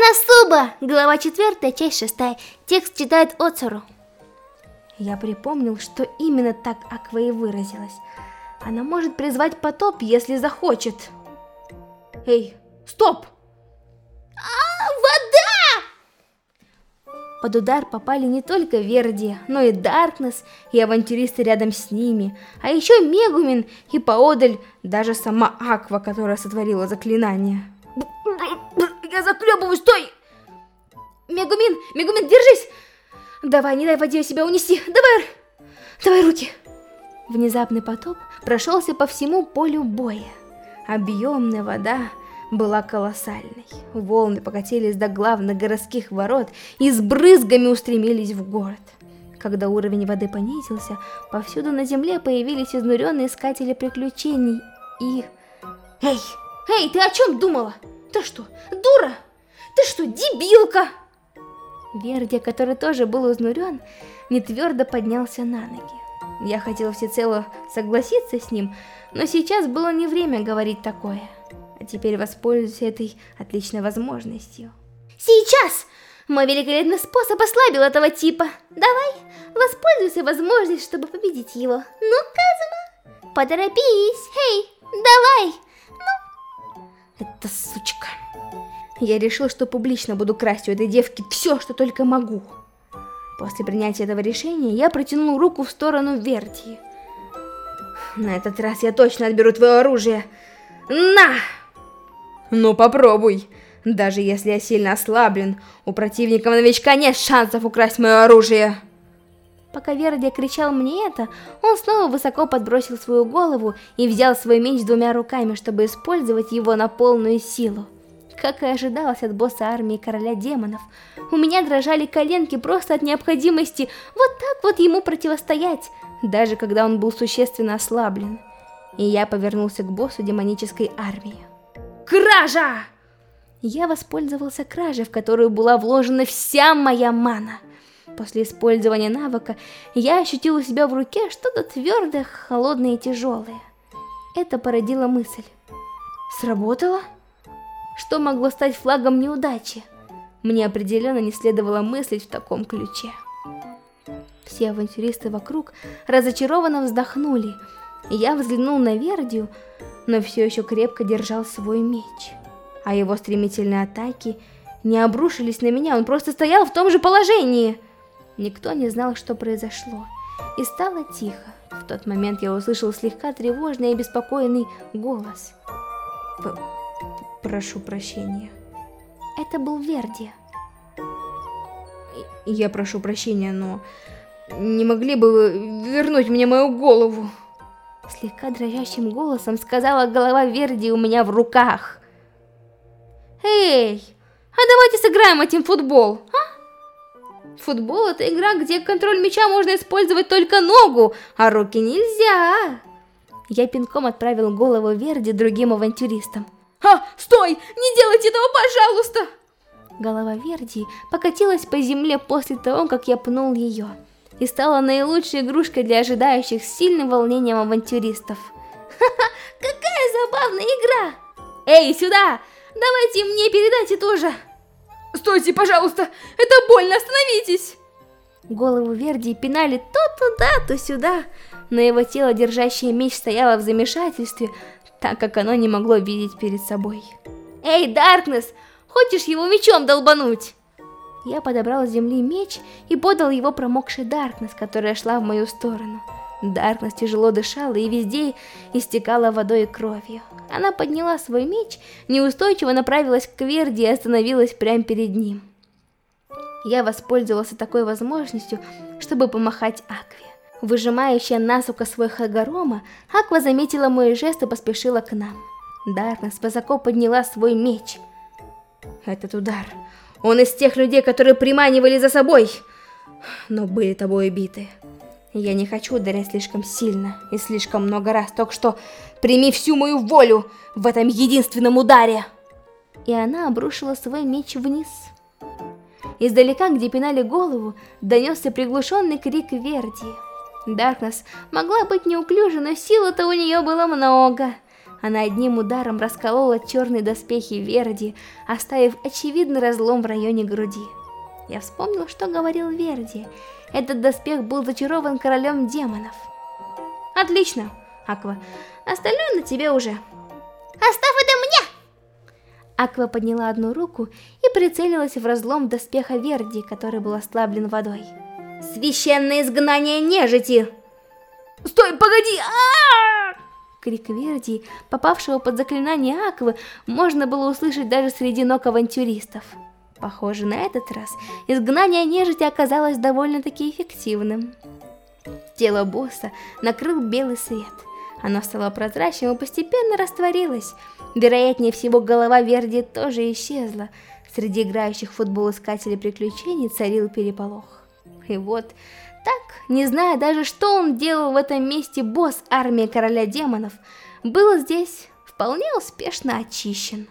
Коносуба! Глава 4, часть 6. Текст читает Оцуру. Я припомнил, что именно так Аква и выразилась. Она может призвать потоп, если захочет. Эй, стоп! А, вода! Под удар попали не только Верди, но и Даркнесс, и авантюристы рядом с ними, а еще Мегумин и поодаль даже сама Аква, которая сотворила заклинание. Я заклебываю, стой! Мегумин, Мегумин, держись! Давай, не дай воде себя унести, давай! Давай руки! Внезапный потоп прошелся по всему полю боя. Объемная вода была колоссальной. Волны покатились до главных городских ворот и с брызгами устремились в город. Когда уровень воды понизился, повсюду на земле появились изнуренные искатели приключений и... Эй, эй, ты о чем думала? Ты что, дура? Ты что, дебилка? Верди, который тоже был изнурен, не твердо поднялся на ноги. Я хотела всецело согласиться с ним, но сейчас было не время говорить такое. А теперь воспользуюсь этой отличной возможностью. Сейчас! Мой великолепный способ ослабил этого типа. Давай, воспользуйся возможностью, чтобы победить его. Ну, Казума, поторопись. Эй, давай. Это сучка. Я решил, что публично буду красть у этой девки все, что только могу. После принятия этого решения я протянул руку в сторону Верти. На этот раз я точно отберу твое оружие. На! Ну попробуй. Даже если я сильно ослаблен, у противника-новичка нет шансов украсть мое оружие. Пока Верди кричал мне это, он снова высоко подбросил свою голову и взял свой меч двумя руками, чтобы использовать его на полную силу. Как и ожидалось от босса армии короля демонов, у меня дрожали коленки просто от необходимости вот так вот ему противостоять, даже когда он был существенно ослаблен. И я повернулся к боссу демонической армии. Кража! Я воспользовался кражей, в которую была вложена вся моя мана. После использования навыка я ощутил у себя в руке что-то твердое, холодное и тяжелое. Это породило мысль. Сработало? что могло стать флагом неудачи. Мне определенно не следовало мыслить в таком ключе. Все авантюристы вокруг разочарованно вздохнули, я взглянул на Вердию, но все еще крепко держал свой меч. А его стремительные атаки не обрушились на меня, он просто стоял в том же положении. Никто не знал, что произошло, и стало тихо. В тот момент я услышал слегка тревожный и беспокойный голос. Прошу прощения. Это был Верди. Я прошу прощения, но не могли бы вы вернуть мне мою голову? Слегка дрожащим голосом сказала голова Верди у меня в руках. Эй, а давайте сыграем этим футбол, а? Футбол это игра, где контроль мяча можно использовать только ногу, а руки нельзя. Я пинком отправил голову Верди другим авантюристам. А, стой! Не делайте этого, пожалуйста! Голова Верди покатилась по земле после того, как я пнул ее, и стала наилучшей игрушкой для ожидающих с сильным волнением авантюристов. Ха-ха, какая забавная игра! Эй, сюда! Давайте мне передайте тоже! Стойте, пожалуйста! Это больно, остановитесь! Голову Верди пинали то туда, то сюда, но его тело, держащее меч, стояло в замешательстве, так как оно не могло видеть перед собой. «Эй, Даркнесс, хочешь его мечом долбануть?» Я подобрал с земли меч и подал его промокшей Даркнесс, которая шла в мою сторону. Даркнесс тяжело дышала и везде истекала водой и кровью. Она подняла свой меч, неустойчиво направилась к Верди и остановилась прямо перед ним. Я воспользовался такой возможностью, чтобы помахать Акве. Выжимающая насука свой Хагорома, Аква заметила мой жест и поспешила к нам. Даркнесс высоко подняла свой меч. Этот удар. Он из тех людей, которые приманивали за собой, но были тобой убиты. Я не хочу ударять слишком сильно и слишком много раз, только что прими всю мою волю в этом единственном ударе. И она обрушила свой меч вниз. Издалека, где пинали голову, донесся приглушенный крик Верди. Даркнесс могла быть неуклюжей, но силы-то у нее было много. Она одним ударом расколола черные доспехи Верди, оставив очевидный разлом в районе груди. Я вспомнил, что говорил Верди. Этот доспех был зачарован королем демонов. Отлично, Аква. Остальное на тебе уже. Оставь это мне! Аква подняла одну руку и прицелилась в разлом доспеха Верди, который был ослаблен водой. Священное изгнание нежити! Стой, погоди! А -а -а! Крик Верди, попавшего под заклинание Аквы, можно было услышать даже среди ног авантюристов. Похоже, на этот раз изгнание нежити оказалось довольно-таки эффективным. Тело босса накрыл белый свет. Оно стало прозрачным и постепенно растворилось. Вероятнее всего, голова Верди тоже исчезла. Среди играющих в футбол искателей приключений царил переполох. И вот так, не зная даже, что он делал в этом месте, босс армии короля демонов был здесь вполне успешно очищен.